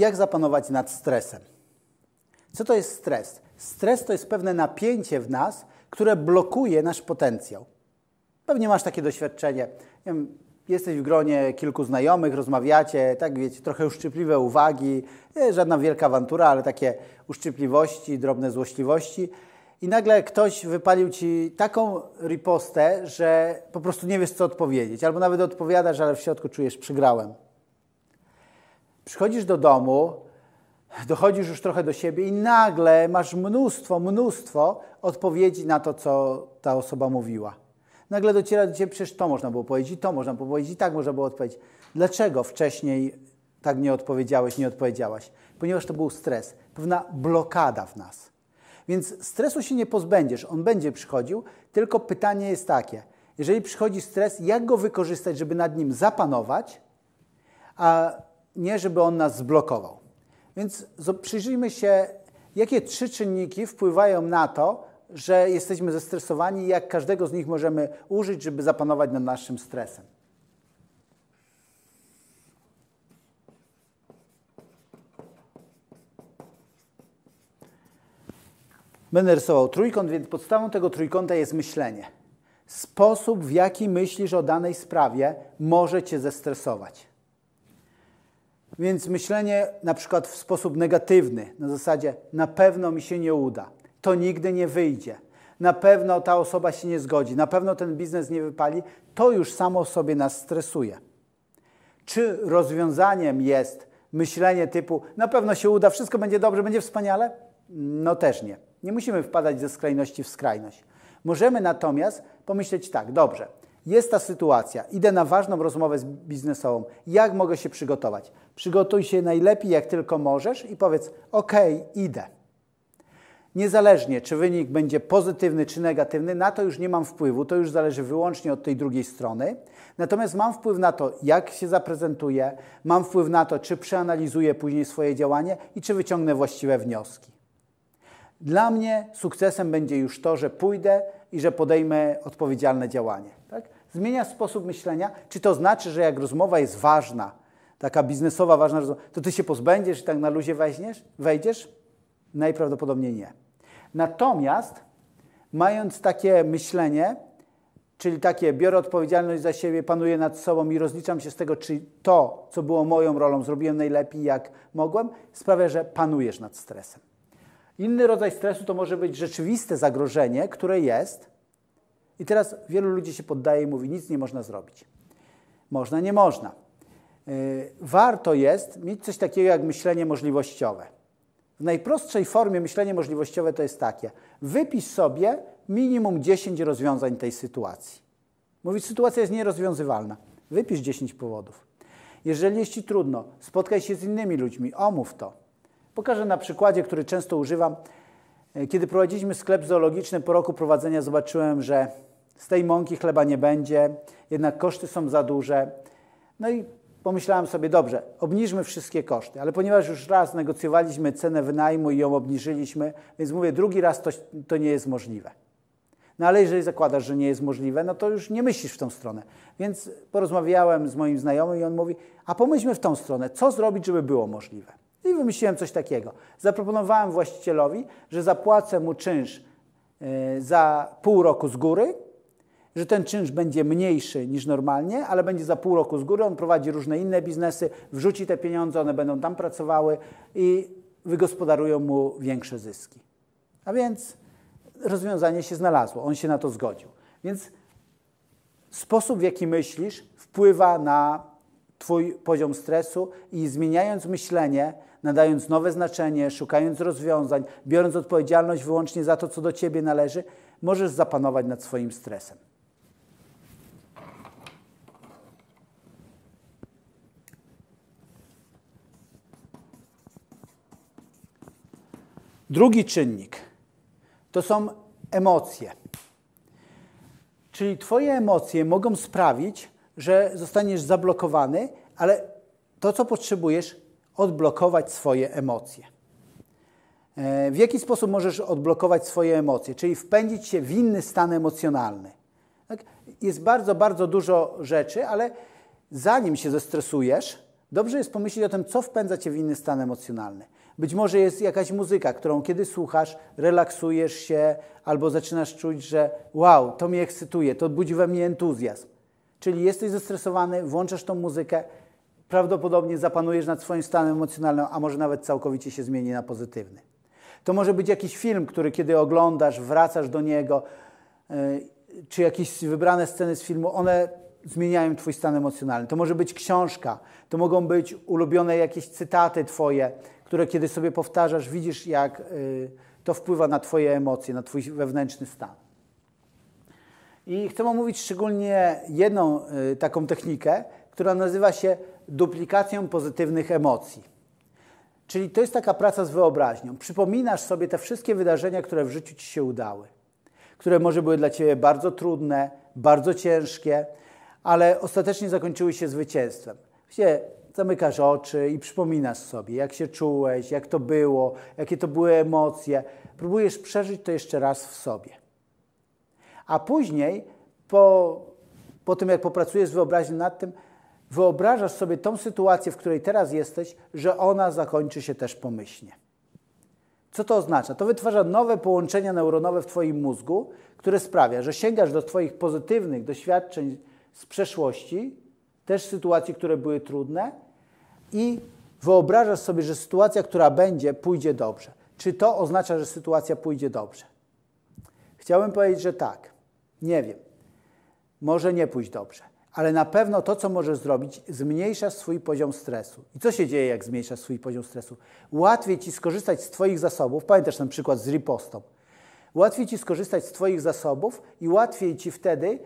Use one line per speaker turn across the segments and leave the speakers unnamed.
jak zapanować nad stresem. Co to jest stres? Stres to jest pewne napięcie w nas, które blokuje nasz potencjał. Pewnie masz takie doświadczenie. Wiem, jesteś w gronie kilku znajomych, rozmawiacie, tak wiecie, trochę uszczypliwe uwagi, nie żadna wielka awantura, ale takie uszczypliwości, drobne złośliwości. I nagle ktoś wypalił ci taką ripostę, że po prostu nie wiesz, co odpowiedzieć. Albo nawet odpowiadasz, ale w środku czujesz, przegrałem. Przychodzisz do domu, dochodzisz już trochę do siebie i nagle masz mnóstwo, mnóstwo odpowiedzi na to, co ta osoba mówiła. Nagle dociera do ciebie, przecież to można było powiedzieć, i to można było powiedzieć, i tak można było odpowiedzieć. Dlaczego wcześniej tak nie odpowiedziałeś, nie odpowiedziałaś? Ponieważ to był stres, pewna blokada w nas. Więc stresu się nie pozbędziesz, on będzie przychodził, tylko pytanie jest takie, jeżeli przychodzi stres, jak go wykorzystać, żeby nad nim zapanować, a nie żeby on nas zblokował. Więc przyjrzyjmy się, jakie trzy czynniki wpływają na to, że jesteśmy zestresowani i jak każdego z nich możemy użyć, żeby zapanować nad naszym stresem. Będę rysował trójkąt, więc podstawą tego trójkąta jest myślenie. Sposób, w jaki myślisz o danej sprawie, może cię zestresować. Więc myślenie na przykład w sposób negatywny, na zasadzie na pewno mi się nie uda, to nigdy nie wyjdzie, na pewno ta osoba się nie zgodzi, na pewno ten biznes nie wypali, to już samo sobie nas stresuje. Czy rozwiązaniem jest myślenie typu na pewno się uda, wszystko będzie dobrze, będzie wspaniale? No też nie. Nie musimy wpadać ze skrajności w skrajność. Możemy natomiast pomyśleć tak, dobrze, jest ta sytuacja, idę na ważną rozmowę biznesową, jak mogę się przygotować? Przygotuj się najlepiej, jak tylko możesz i powiedz, ok, idę. Niezależnie, czy wynik będzie pozytywny czy negatywny, na to już nie mam wpływu, to już zależy wyłącznie od tej drugiej strony. Natomiast mam wpływ na to, jak się zaprezentuję, mam wpływ na to, czy przeanalizuję później swoje działanie i czy wyciągnę właściwe wnioski. Dla mnie sukcesem będzie już to, że pójdę i że podejmę odpowiedzialne działanie. Zmienia sposób myślenia. Czy to znaczy, że jak rozmowa jest ważna, taka biznesowa ważna rozmowa, to ty się pozbędziesz i tak na luzie weźmiesz, wejdziesz? Najprawdopodobniej nie. Natomiast mając takie myślenie, czyli takie biorę odpowiedzialność za siebie, panuję nad sobą i rozliczam się z tego, czy to, co było moją rolą, zrobiłem najlepiej, jak mogłem, sprawia, że panujesz nad stresem. Inny rodzaj stresu to może być rzeczywiste zagrożenie, które jest. I teraz wielu ludzi się poddaje i mówi, nic nie można zrobić. Można, nie można. Y, warto jest mieć coś takiego jak myślenie możliwościowe. W najprostszej formie myślenie możliwościowe to jest takie. Wypisz sobie minimum 10 rozwiązań tej sytuacji. Mówić, sytuacja jest nierozwiązywalna. Wypisz 10 powodów. Jeżeli jest Ci trudno, spotkaj się z innymi ludźmi, omów to. Pokażę na przykładzie, który często używam. E, kiedy prowadziliśmy sklep zoologiczny, po roku prowadzenia zobaczyłem, że z tej mąki chleba nie będzie, jednak koszty są za duże. No i pomyślałem sobie, dobrze, obniżmy wszystkie koszty, ale ponieważ już raz negocjowaliśmy cenę wynajmu i ją obniżyliśmy, więc mówię, drugi raz to, to nie jest możliwe. No ale jeżeli zakładasz, że nie jest możliwe, no to już nie myślisz w tą stronę. Więc porozmawiałem z moim znajomym i on mówi, a pomyślmy w tą stronę, co zrobić, żeby było możliwe. I wymyśliłem coś takiego. Zaproponowałem właścicielowi, że zapłacę mu czynsz e, za pół roku z góry, że ten czynsz będzie mniejszy niż normalnie, ale będzie za pół roku z góry. On prowadzi różne inne biznesy, wrzuci te pieniądze, one będą tam pracowały i wygospodarują mu większe zyski. A więc rozwiązanie się znalazło, on się na to zgodził. Więc sposób, w jaki myślisz, wpływa na Twój poziom stresu i zmieniając myślenie, nadając nowe znaczenie, szukając rozwiązań, biorąc odpowiedzialność wyłącznie za to, co do ciebie należy, możesz zapanować nad swoim stresem. Drugi czynnik to są emocje. Czyli Twoje emocje mogą sprawić, że zostaniesz zablokowany, ale to, co potrzebujesz, odblokować swoje emocje. E, w jaki sposób możesz odblokować swoje emocje? Czyli wpędzić się w inny stan emocjonalny. Tak? Jest bardzo, bardzo dużo rzeczy, ale zanim się zestresujesz, Dobrze jest pomyśleć o tym, co wpędza cię w inny stan emocjonalny. Być może jest jakaś muzyka, którą kiedy słuchasz, relaksujesz się albo zaczynasz czuć, że wow, to mnie ekscytuje, to budzi we mnie entuzjazm. Czyli jesteś zestresowany, włączasz tą muzykę, prawdopodobnie zapanujesz nad swoim stanem emocjonalnym, a może nawet całkowicie się zmieni na pozytywny. To może być jakiś film, który kiedy oglądasz, wracasz do niego, yy, czy jakieś wybrane sceny z filmu, one zmieniają Twój stan emocjonalny. To może być książka, to mogą być ulubione jakieś cytaty Twoje, które kiedy sobie powtarzasz, widzisz, jak y, to wpływa na Twoje emocje, na Twój wewnętrzny stan. I chcę omówić szczególnie jedną y, taką technikę, która nazywa się duplikacją pozytywnych emocji. Czyli to jest taka praca z wyobraźnią. Przypominasz sobie te wszystkie wydarzenia, które w życiu Ci się udały, które może były dla Ciebie bardzo trudne, bardzo ciężkie, ale ostatecznie zakończyły się zwycięstwem. Wiecie, zamykasz oczy i przypominasz sobie, jak się czułeś, jak to było, jakie to były emocje. Próbujesz przeżyć to jeszcze raz w sobie. A później, po, po tym jak popracujesz z wyobraźnią nad tym, wyobrażasz sobie tą sytuację, w której teraz jesteś, że ona zakończy się też pomyślnie. Co to oznacza? To wytwarza nowe połączenia neuronowe w Twoim mózgu, które sprawia, że sięgasz do Twoich pozytywnych doświadczeń z przeszłości, też sytuacji, które były trudne i wyobrażasz sobie, że sytuacja, która będzie, pójdzie dobrze. Czy to oznacza, że sytuacja pójdzie dobrze? Chciałbym powiedzieć, że tak. Nie wiem. Może nie pójść dobrze, ale na pewno to, co możesz zrobić, zmniejsza swój poziom stresu. I co się dzieje, jak zmniejszasz swój poziom stresu? Łatwiej ci skorzystać z Twoich zasobów. Pamiętasz ten przykład z ripostą. Łatwiej ci skorzystać z Twoich zasobów i łatwiej ci wtedy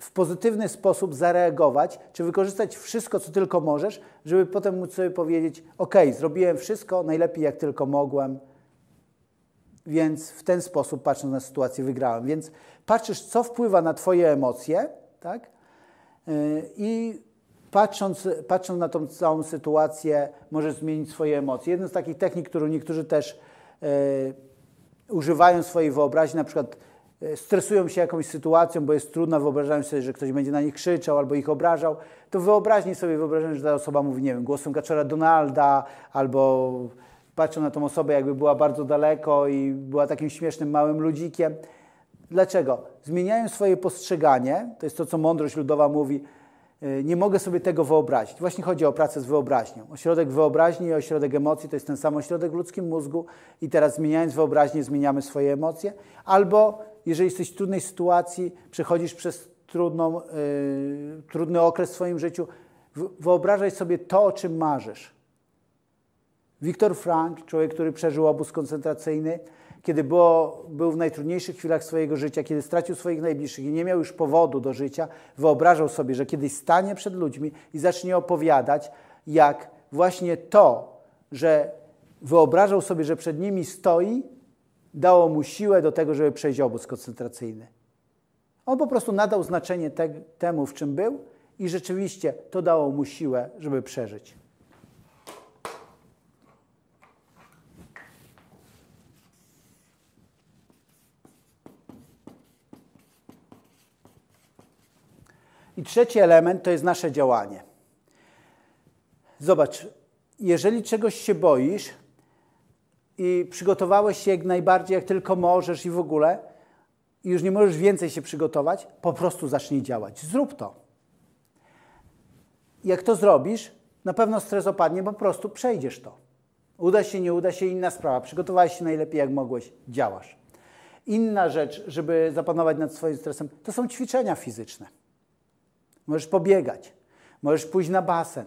w pozytywny sposób zareagować, czy wykorzystać wszystko, co tylko możesz, żeby potem móc sobie powiedzieć: OK, zrobiłem wszystko najlepiej, jak tylko mogłem, więc w ten sposób, patrząc na sytuację, wygrałem. Więc patrzysz, co wpływa na Twoje emocje, tak? Yy, I patrząc, patrząc na tą całą sytuację, możesz zmienić swoje emocje. Jedna z takich technik, którą niektórzy też yy, używają swojej wyobraźni, na przykład stresują się jakąś sytuacją, bo jest trudna, wyobrażają sobie, że ktoś będzie na nich krzyczał albo ich obrażał, to wyobraźni sobie wyobrażają, że ta osoba mówi, nie wiem, głosem kaczora Donalda albo patrzą na tą osobę, jakby była bardzo daleko i była takim śmiesznym małym ludzikiem. Dlaczego? Zmieniają swoje postrzeganie, to jest to, co mądrość ludowa mówi, e, nie mogę sobie tego wyobrazić. Właśnie chodzi o pracę z wyobraźnią. Ośrodek wyobraźni i ośrodek emocji to jest ten sam ośrodek w ludzkim mózgu i teraz zmieniając wyobraźnię zmieniamy swoje emocje. Albo jeżeli jesteś w trudnej sytuacji, przechodzisz przez trudną, yy, trudny okres w swoim życiu, wyobrażaj sobie to, o czym marzysz. Wiktor Frank, człowiek, który przeżył obóz koncentracyjny, kiedy było, był w najtrudniejszych chwilach swojego życia, kiedy stracił swoich najbliższych i nie miał już powodu do życia, wyobrażał sobie, że kiedyś stanie przed ludźmi i zacznie opowiadać, jak właśnie to, że wyobrażał sobie, że przed nimi stoi, dało mu siłę do tego, żeby przejść obóz koncentracyjny. On po prostu nadał znaczenie te, temu, w czym był i rzeczywiście to dało mu siłę, żeby przeżyć. I trzeci element to jest nasze działanie. Zobacz, jeżeli czegoś się boisz, i przygotowałeś się jak najbardziej, jak tylko możesz i w ogóle, i już nie możesz więcej się przygotować, po prostu zacznij działać. Zrób to. Jak to zrobisz, na pewno stres opadnie, po prostu przejdziesz to. Uda się, nie uda się, inna sprawa. Przygotowałeś się najlepiej, jak mogłeś, działasz. Inna rzecz, żeby zapanować nad swoim stresem, to są ćwiczenia fizyczne. Możesz pobiegać, możesz pójść na basen,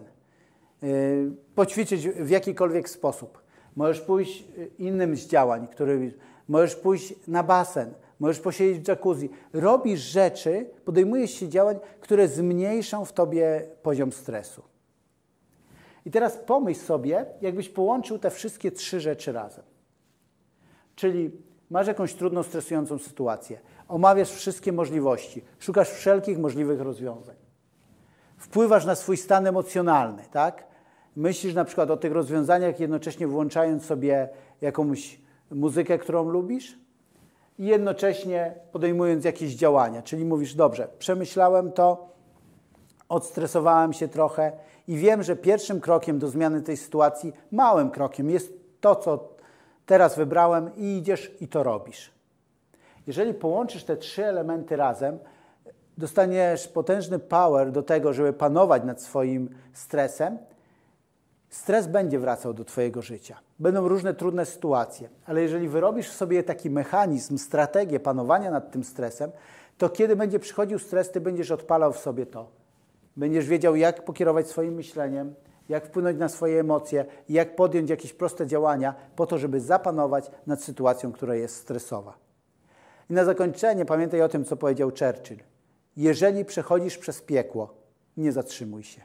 yy, poćwiczyć w jakikolwiek sposób. Możesz pójść y, innym z działań, które możesz pójść na basen, możesz posiedzieć w jacuzzi. Robisz rzeczy, podejmujesz się działań, które zmniejszą w tobie poziom stresu. I teraz pomyśl sobie, jakbyś połączył te wszystkie trzy rzeczy razem. Czyli masz jakąś trudną, stresującą sytuację, omawiasz wszystkie możliwości, szukasz wszelkich możliwych rozwiązań. Wpływasz na swój stan emocjonalny, tak? Myślisz na przykład o tych rozwiązaniach, jednocześnie włączając sobie jakąś muzykę, którą lubisz i jednocześnie podejmując jakieś działania. Czyli mówisz, dobrze, przemyślałem to, odstresowałem się trochę I wiem, że pierwszym krokiem do zmiany tej sytuacji, małym krokiem, jest to, co teraz wybrałem, i idziesz i to robisz. Jeżeli połączysz te trzy elementy razem, dostaniesz potężny power do tego, żeby panować nad swoim stresem. Stres będzie wracał do Twojego życia. Będą różne trudne sytuacje, ale jeżeli wyrobisz sobie taki mechanizm, strategię panowania nad tym stresem, to kiedy będzie przychodził stres, Ty będziesz odpalał w sobie to. Będziesz wiedział, jak pokierować swoim myśleniem, jak wpłynąć na swoje emocje jak podjąć jakieś proste działania po to, żeby zapanować nad sytuacją, która jest stresowa. I na zakończenie pamiętaj o tym, co powiedział Churchill. Jeżeli przechodzisz przez piekło, nie zatrzymuj się.